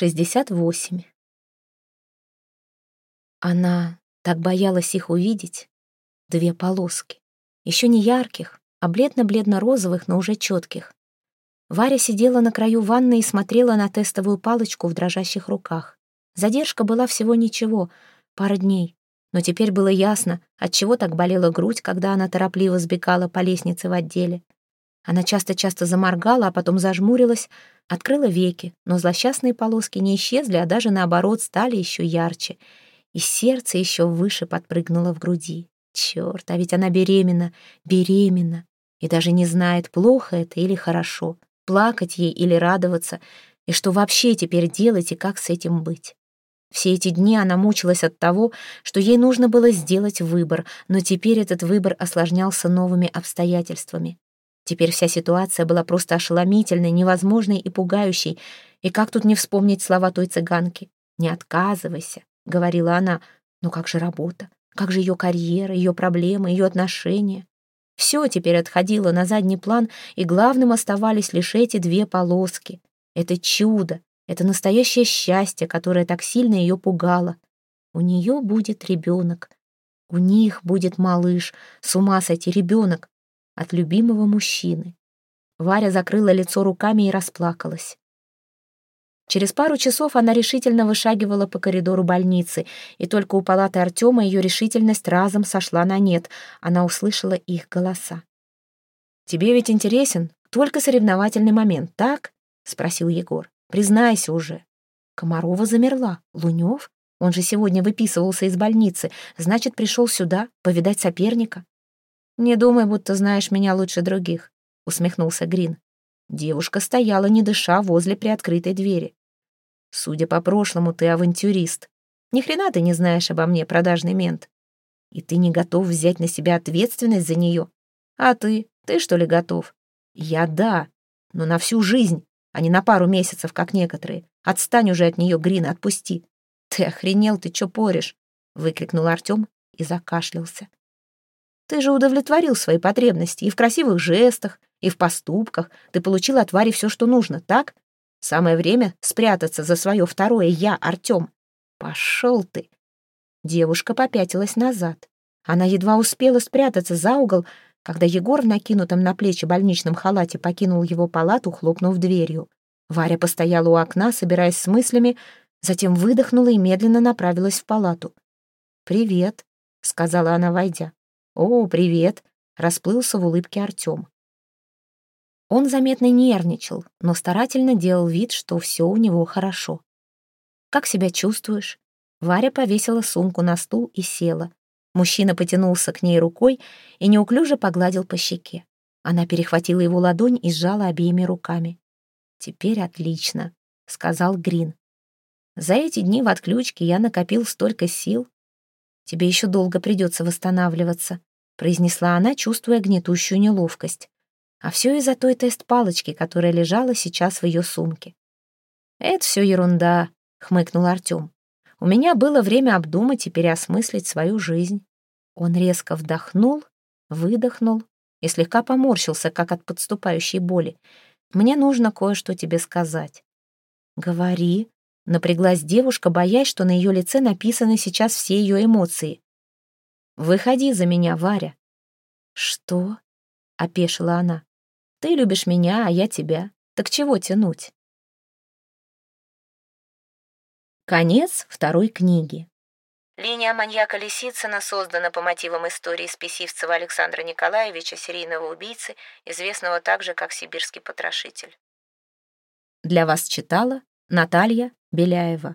68. Она так боялась их увидеть. Две полоски. Еще не ярких, а бледно-бледно-розовых, но уже четких. Варя сидела на краю ванны и смотрела на тестовую палочку в дрожащих руках. Задержка была всего ничего, пара дней. Но теперь было ясно, от чего так болела грудь, когда она торопливо сбегала по лестнице в отделе. Она часто-часто заморгала, а потом зажмурилась, открыла веки, но злосчастные полоски не исчезли, а даже наоборот стали еще ярче. И сердце еще выше подпрыгнуло в груди. Черт, а ведь она беременна, беременна. И даже не знает, плохо это или хорошо, плакать ей или радоваться, и что вообще теперь делать и как с этим быть. Все эти дни она мучилась от того, что ей нужно было сделать выбор, но теперь этот выбор осложнялся новыми обстоятельствами. Теперь вся ситуация была просто ошеломительной, невозможной и пугающей. И как тут не вспомнить слова той цыганки? «Не отказывайся», — говорила она. «Но как же работа? Как же ее карьера, ее проблемы, ее отношения?» Все теперь отходило на задний план, и главным оставались лишь эти две полоски. Это чудо, это настоящее счастье, которое так сильно ее пугало. У нее будет ребенок. У них будет малыш. С ума сойти ребенок от любимого мужчины. Варя закрыла лицо руками и расплакалась. Через пару часов она решительно вышагивала по коридору больницы, и только у палаты Артема ее решительность разом сошла на нет. Она услышала их голоса. «Тебе ведь интересен только соревновательный момент, так?» — спросил Егор. «Признайся уже». Комарова замерла. Лунев? Он же сегодня выписывался из больницы, значит, пришел сюда повидать соперника. «Не думай, будто знаешь меня лучше других», — усмехнулся Грин. Девушка стояла, не дыша, возле приоткрытой двери. «Судя по прошлому, ты авантюрист. Ни хрена ты не знаешь обо мне, продажный мент. И ты не готов взять на себя ответственность за нее. А ты? Ты что ли готов? Я да, но на всю жизнь, а не на пару месяцев, как некоторые. Отстань уже от нее, Грин, отпусти. Ты охренел, ты чё порешь? Выкрикнул Артем и закашлялся. Ты же удовлетворил свои потребности и в красивых жестах, и в поступках. Ты получил от Вари все, что нужно, так? Самое время спрятаться за свое второе «я», Артем. Пошел ты. Девушка попятилась назад. Она едва успела спрятаться за угол, когда Егор в накинутом на плечи больничном халате покинул его палату, хлопнув дверью. Варя постояла у окна, собираясь с мыслями, затем выдохнула и медленно направилась в палату. «Привет», — сказала она, войдя. «О, привет!» — расплылся в улыбке Артем. Он заметно нервничал, но старательно делал вид, что все у него хорошо. «Как себя чувствуешь?» Варя повесила сумку на стул и села. Мужчина потянулся к ней рукой и неуклюже погладил по щеке. Она перехватила его ладонь и сжала обеими руками. «Теперь отлично», — сказал Грин. «За эти дни в отключке я накопил столько сил, Тебе еще долго придется восстанавливаться», произнесла она, чувствуя гнетущую неловкость. А все из-за той тест-палочки, которая лежала сейчас в ее сумке. «Это все ерунда», — хмыкнул Артем. «У меня было время обдумать и переосмыслить свою жизнь». Он резко вдохнул, выдохнул и слегка поморщился, как от подступающей боли. «Мне нужно кое-что тебе сказать». «Говори», Напряглась девушка, боясь, что на ее лице написаны сейчас все ее эмоции. «Выходи за меня, Варя». «Что?» — опешила она. «Ты любишь меня, а я тебя. Так чего тянуть?» Конец второй книги. Линия маньяка Лисицына создана по мотивам истории Списивцева Александра Николаевича, серийного убийцы, известного также как Сибирский потрошитель. Для вас читала Наталья Беляева